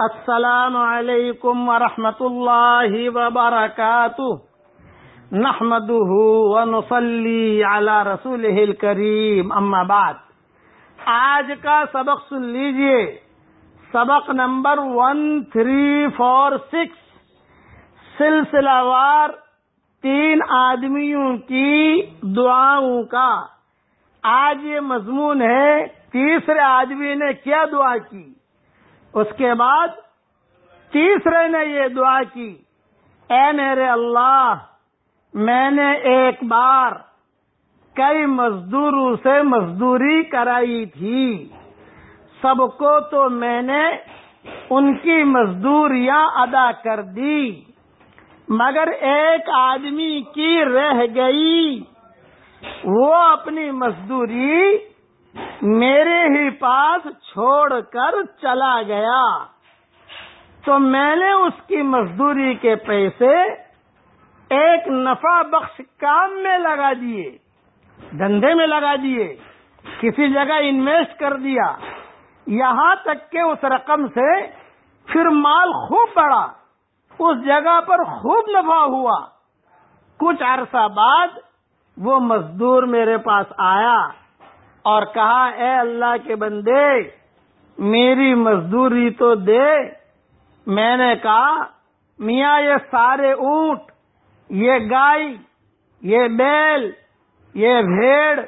السلام علیکم ورحمۃ اللہ وبرکاتہ۔ نحمده ونصلي على رسوله الكريم اما بعد۔ آج کا سبق سن لیجیے۔ سبق number one three four six سلسلہ وار تین آدمیوں کی دعاؤں کا۔ آج یہ مضمون ہے، تیسرے آدمی نے کیا دعا کی؟ اس کے بعد تیسرے نے یہ دعا کی، اے میرے اللہ، میں نے ایک بار کئی مزدوروں سے مزدوری کرائی تھی۔ سب کو تو میں نے ان کی مزدوریاں ادا کر دی، مگر ایک آدمی کی رہ گئی۔ وہ اپنی مزدوری میرے ہی پاس چھوڑ کر چلا گیا۔ تو میں نے اس کی مزدوری کے پیسے ایک نفع بخش کام میں لگا دیے، دھندے میں لگا دیے، کسی جگہ انویسٹ کر دیا۔ یہاں تک کہ اس رقم سے پھر مال خوب بڑھا۔ اس جگہ پر خوب نفع ہوا۔ کچھ عرصہ بعد وہ مزدور میرے پاس آیا۔ اور کہا، اے اللہ کے بندے، میری مزدوری تو دے. میں نے کہا، میاں، یہ سارے اونٹ، یہ گائے، یہ بیل، یہ بھیڑ،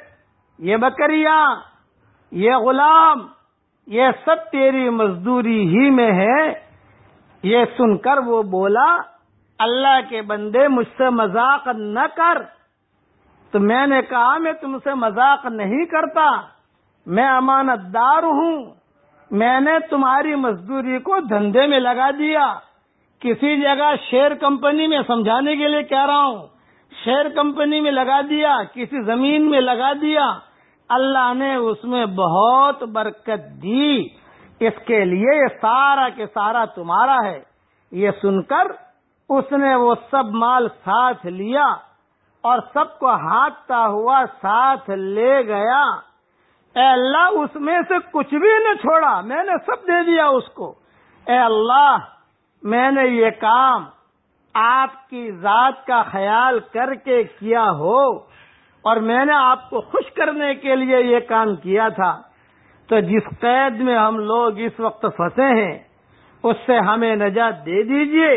یہ بکریاں، یہ غلام، یہ سب تیری مزدوری ہی میں ہے. یہ سن کر وہ بولا، اللہ کے بندے، مجھ سے مذاق نہ کر تو میں نے کہا میں تم سے مذاق نہیں کرتا، میں امانت دار ہوں۔ میں نے تمہاری مزدوری کو دھندے میں لگا دیا۔ کسی جگہ شیئر کمپنی میں سمجھانے کے لیے کہہ رہا ہوں۔ شیئر کمپنی میں لگا دیا، کسی زمین میں لگا دیا۔ اللہ نے اس میں بہت برکت دی۔ اس کے لیے یہ سارا کے سارا تمہارا ہے۔ یہ سن کر اس نے وہ سب مال ساتھ لیا۔ اور سب کو ہانکتا ہوا ساتھ لے گیا۔ اے اللہ، اس میں سے کچھ بھی نہ چھوڑا، میں نے سب دے دیا اس کو۔ اے اللہ، میں نے یہ کام آپ کی ذات کا خیال کر کے کیا ہو، اور میں نے آپ کو خوش کرنے کے لیے یہ کام کیا تھا۔ تو جس قید میں ہم لوگ اس وقت پھنسے ہیں، اس سے ہمیں نجات دے دیجیے۔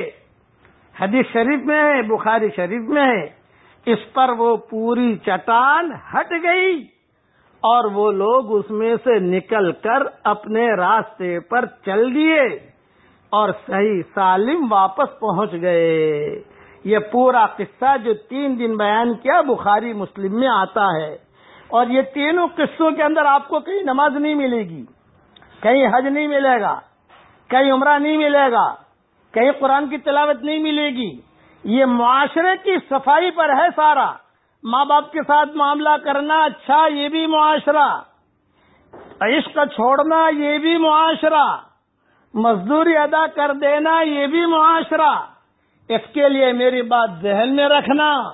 حدیث شریف میں ہے، بخاری شریف میں ہے۔ اس پر وہ پوری چٹان ہٹ گئی اور وہ لوگ اس میں سے نکل کر اپنے راستے پر چل دیے اور صحیح سالم واپس پہنچ گئے۔ یہ پورا قصہ جو تین دن بیان کیا بخاری مسلم میں آتا ہے۔ اور یہ تینوں قصوں کے اندر آپ کو کہیں نماز نہیں ملے گی، کہیں حج نہیں ملے گا، کہیں عمرہ نہیں ملے گا، کہیں قرآن کی تلاوت نہیں ملے گی۔ یہ معاشرے کی صفائی پر ہے سارا۔ ماں باپ کے ساتھ معاملہ کرنا اچھا یہ بھی معاشرہ۔ عشق چھوڑنا، یہ بھی معاشرہ۔ مزدوری ادا کر دینا، یہ بھی معاشرہ۔ اس کے لیے میری بات ذہن میں رکھنا۔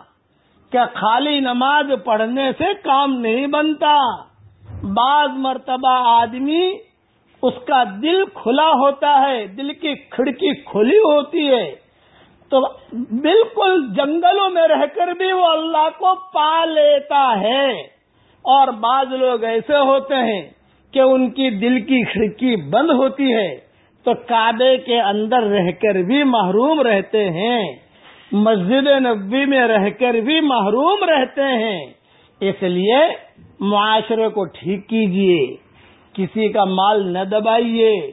کیا خالی نماز پڑھنے سے کام نہیں بنتا؟ بعض مرتبہ آدمی اس کا دل کھلا ہوتا ہے، دل کی کھڑکی کھلی ہوتی ہے۔ تو بالکل جنگلوں میں رہ کر بھی وہ اللہ کو پا لیتا ہے۔ اور بعض لوگ ایسے ہوتے ہیں کہ ان کی دل کی کھڑکی بند ہوتی ہے تو کعبے کے اندر رہ کر بھی محروم رہتے ہیں۔ مسجد نبی میں رہ کر بھی محروم رہتے ہیں۔ اس لیے معاشرے کو ٹھیک کیجیے کسی کا مال نہ دبائیے۔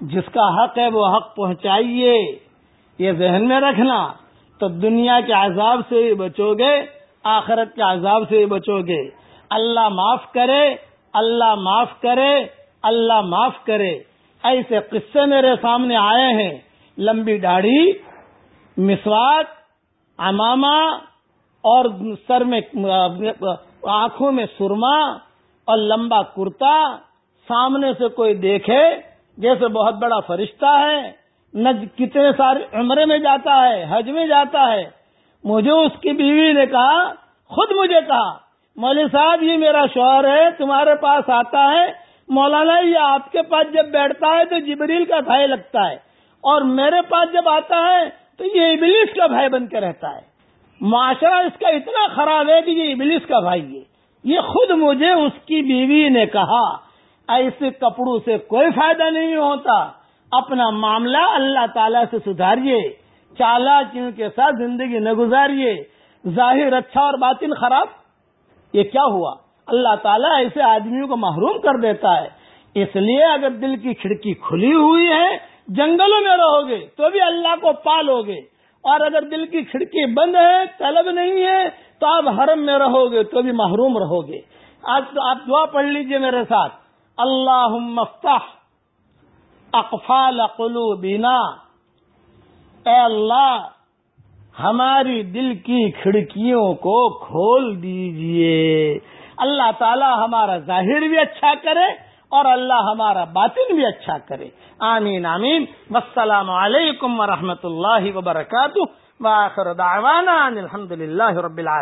جس کا حق ہے وہ حق پہنچائیے۔ یہ ذہن میں رکھنا تو دنیا کے عذاب سے ہی بچو گے، آخرت کے عذاب سے ہی بچو گے۔ اللہ معاف کرے، اللہ معاف کرے، اللہ معاف کرے۔ ایسے قصے میرے سامنے آئے ہیں۔ لمبی داڑھی مسوات اماما اور سر میں، آنکھوں میں سرما اور لمبا کرتا۔ سامنے سے کوئی دیکھے، جیسے بہت بڑا فرشتہ ہے۔ نہ کتنے سارے عمرے میں جاتا ہے، حج میں جاتا ہے۔ مجھے اس کی بیوی نے کہا، خود مجھے کہا، مولوی صاحب، یہ میرا شوہر ہے، تمہارے پاس آتا ہے۔ مولانا، یہ آپ کے پاس جب بیٹھتا ہے تو جبریل کا بھائی لگتا ہے۔ اور میرے پاس جب آتا ہے تو یہ ابلیس کا بھائی بن کے رہتا ہے۔ معاشرہ اس کا اتنا خراب ہے کہ یہ ابلیس کا بھائی ہے۔ یہ خود مجھے اس کی بیوی نے کہا۔ ایسے کپڑوں سے کوئی فائدہ نہیں ہوتا۔ اپنا معاملہ اللہ تعالی سے سدھاریے چالا چین کے ساتھ زندگی نہ گزاریے، ظاہر اچھا اور باطن خراب۔ یہ کیا ہوا؟ اللہ تعالیٰ ایسے آدمیوں کو محروم کر دیتا ہے۔ اس لیے اگر دل کی کھڑکی کھلی ہوئی ہے، جنگلوں میں رہو گے تو بھی اللہ کو پالو گے اور اگر دل کی کھڑکی بند ہے، طلب نہیں ہے، تو آپ حرم میں رہو گے تو بھی محروم رہو گے آج تو آپ دعا پڑھ لیجیے میرے ساتھ۔ اللہ مفتح اقفال قلوبنا۔ اے اللہ، ہماری دل کی کھڑکیوں کو کھول دیجیے۔ اللہ تعالی ہمارا ظاہر بھی اچھا کرے اور اللہ ہمارا باطن بھی اچھا کرے۔ آمین آمین۔ السلام علیکم ورحمۃ اللہ وبرکاتہ۔ دعوانا الحمد للہ رب العالمین۔